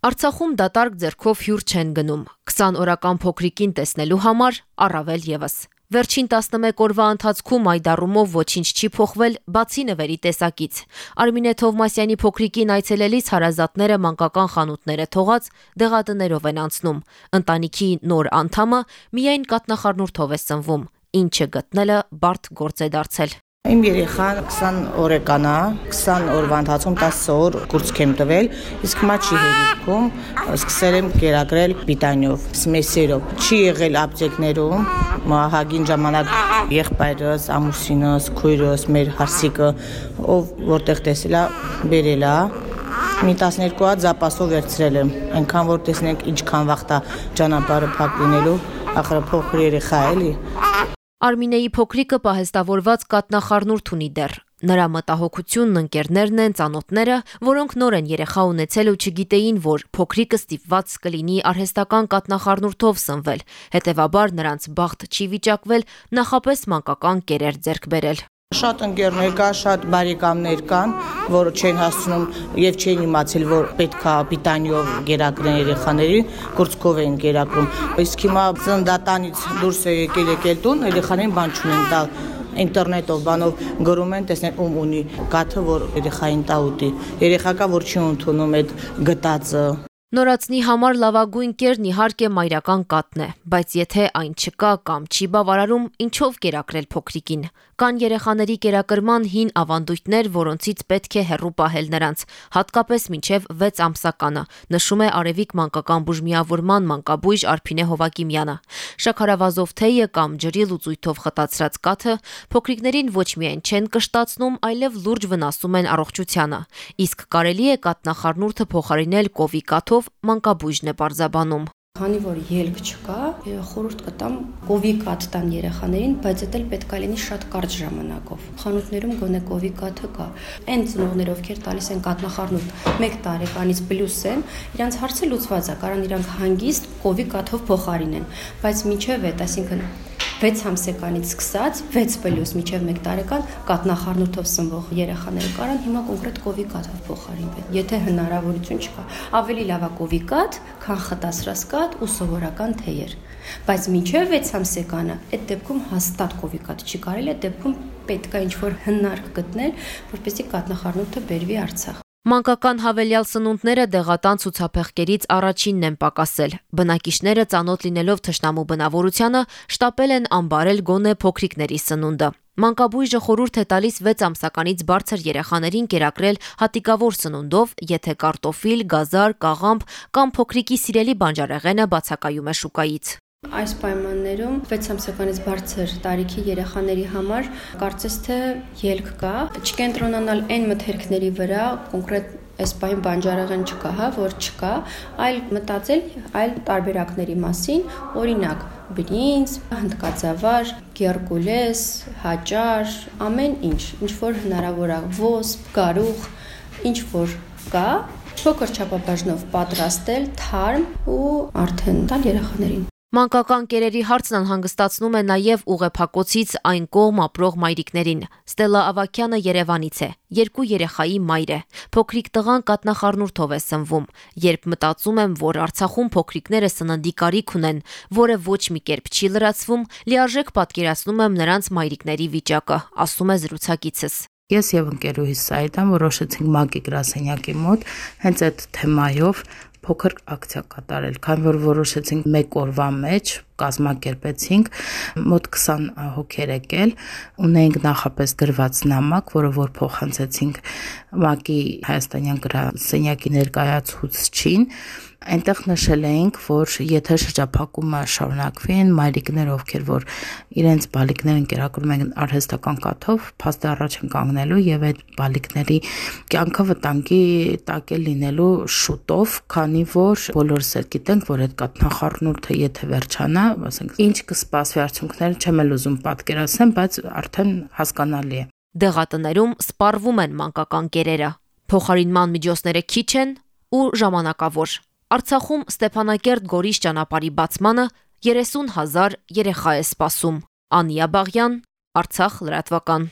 Արցախում դատարկ ձեռքով հյուր չեն գնում։ 20 օրական փոքրիկին տեսնելու համար առավել եւս։ Վերջին 11 օրվա ընթացքում այդ առումով ոչինչ չի փոխվել, բացի նվերի տեսակից։ Արմինե Թովմասյանի փոքրիկին այցելելիս հարազատները մանկական խանութները թողած դեղատներով են անցնում։ Ընտանիքի նոր անդամը միայն կատնախառնուրդով է սնվում, ինչը գտնելը բարդ գործ է դարձել։ Իմ երեխան 20 օրեկան է, 20 օրվա ընթացքում 10 օր կուրս եմ տվել, իսկ հիմա չի հերիքում, սկսել եմ կերակրել բիտանյով, սմեսերով։ Չի եղել ապտեկներում, մահագին ժամանակ եղբայրս, ամուսինս, քույրս, մեր հարսիկը, ով որտեղ տեսել է, բերել է մի 12 հատ զապասով վերցրել եմ։ Այնքան որ տեսնենք ինչքան վախտա ճանապարհը փակ լինելու, ախր փոքր երեխա էլի Արմինեի փոքրիկը պահեստավորված կատնախառնուրդ ունի դեռ։ Նրա մտահոգությունն ընկերներն են, ծանոթները, որոնք նոր են երեխա ունեցել ու չգիտեին, որ փոքրիկը ստիպված կլինի արհեստական կատնախառնուրդով սնվել։ Հետևաբար նրանց բախտ չի վիճակվել նախապես մանկական կերեր ձեռք բերել։ Շատ ընկերներ կա, շատ բարեկամներ կան, որ չեն հասցնում եւ չեն իմացել, որ պետքա պիտանյով գերակրեն երեխաներին, կուրծքով են գերակրում։ Իսկ հիմա ծնդատանից դուրս է եկել եկել տուն, երեխաներին բան չունեն տալ ինտերնետով բանով գրում են, տեսնեն ում ունի գաթը, որ երեխային տա ուտի։ Երեխակա որ չի ընդունում այդ գտածը, Նորածնի համար լավագույն կերն իհարկե մայրական կատն է, բայց եթե այն չկա կամ չի բավարարում, ինչով կերակրել փոքրիկին։ Կան երեխաների կերակրման հին ավանդույթներ, որոնցից պետք է հեռու պահել նրանց, հատկապես մինչև 6 ամսականը, նշում է Արևիկ մանկական բուժմիավորման մանկաբույժ Արփինե Հովակիմյանը։ Շաքարավազով թեյը կամ ջրի լուծույթով խտացրած կաթը փոքրիկներին ոչ միայն չեն կշտացնում, այլև լուրջ վնասում են առողջությանը։ Իսկ կարելի է կատնախառնուրդը փոխարինել կովի կաթով մանկաբույժն է պարզաբանում քանի որ ելք չկա, խորհուրդ կտամ կովի կաթ տան երեխաներին, բայց դա պետքա լինի շատ կարճ ժամանակով։ Խանութներում գոնե կովի կաթը կա։ Այն ծնողներ, ովքեր տալիս են կատնախառնուրդ 1 տարեկանից պլյուս են, իրանց հարցը լուծված է, կարան իրանք հանգիստ կովի կաթով փոխարինեն, բայց միջև այդ, այսինքն 6 ամսեկանից սկսած 6 պլյուս միջև 1 տարեկան կատնախառնուրդով սնվող երեխաները կարան հիմա կոնկրետ կովիկատով փոխարինվել, եթե հնարավորություն չկա։ Ավելի լավ է կովիկատ, քան խտասրած կատ ու սովորական թեյեր։ Բայց միջև 6 ամսեկանը այդ դեպքում հաստատ կովիկատ չի կարելի, այդ դեպքում պետք է ինչ-որ հնարք գտնել, որպեսզի կատնախառնուրդը բերվի Արցախ։ Մանկական հավելյալ սնունդները դեղատան ցուցափեղկերից առաջինն են պակասել։ Բնակիչները ծանոթ լինելով թշնամու բնավորությանը շտապել են ամբարել գոնե փոքրիկների սնունդը։ Մանկաբույժը խորհուրդ է տալիս 6 ամսականից բարձր երեխաներին կերակրել հատիկավոր սնունդով, եթե կարտոֆիլ, գազար, կաղամբ կամ փոքրիկի սիրելի բանջարեղենը բացակայում է շուկայից։ Այս պայմաններում 6 ամսականից բարձր տարիքի երեխաների համար կարծես թե ելք կա չկենտրոնանալ այն մթերքների վրա կոնկրետ այս պահին բանջարեղեն չկա, հա, որ չկա, այլ մտածել այլ տարբերակների մասին, օրինակ բրինձ, հնդկածավար, գերկուլես, հաճար, ամեն ինչ, ինչ որ հնարավոր է, ոսպ, գարուղ, ինչ որ կա, փոքր չափաբաժնով պատրաստել, թարմ ու արդեն տալ երեխաներին։ Մանկական կերերի հարցն անհանգստացնում է նաև ուղեփակոցից այն կողմ ապրող մայրիկներին։ Ստելա Ավակյանը Երևանից է։ Երկու երեխայի մայր է։ Փոքրիկ տղան կատնախառնուրդով է սնվում։ Երբ մտածում եմ, որ Արցախում փոքրիկները սննդի կարիք ունեն, որը ոչ մի կերպ չի լրացվում, լիարժեք պատկերացնում եմ նրանց մայրիկների վիճակը, ասում է զրուցակիցս։ Ես եւ ընկերուհիս Սայդան որոշեցինք Մակի գրասենյակի մոտ հենց այդ թեմայով փոքր ակցիա կատարել, քանի որ որոշեցինք մեկ օրվա մեջ կազմակերպեցինք մոտ 20 հոգեր եկել ունեինք նախապես գրված նամակ, որը որ փոխանցեցինք ՄԱԿ-ի հայաստանյան գրասենյակի ներկայացուցչին Այնտեղ նշել էինք, որ եթե շրջափակումը շարունակվի, են մայրիկներ, ովքեր որ իրենց բալիկներն կերակրում են արհեստական կաթով, փաստը առաջ են կանգնելու եւ այդ բալիկների կյանքը վտանգի տակ է լինելու շուտով, քանի որ բոլորս էլ գիտենք, որ այդ կաթնախառնուրդը եթե վերջանա, ասենք ինչ կսպասվի արդյունքները չեմ էլ ուզում պատկերացնել, բայց արդեն հասկանալի է։ Դեղատներում սպառվում են մանկական կերերը։ Փոխարինման միջոցները քիչ են ու ժամանակավոր։ Արցախում Ստեփանակերտ-Գորիս ճանապարհի բացմանը 30 հազար երեխա է սպասում։ Անիա Բաղյան, Արցախ լրատվական։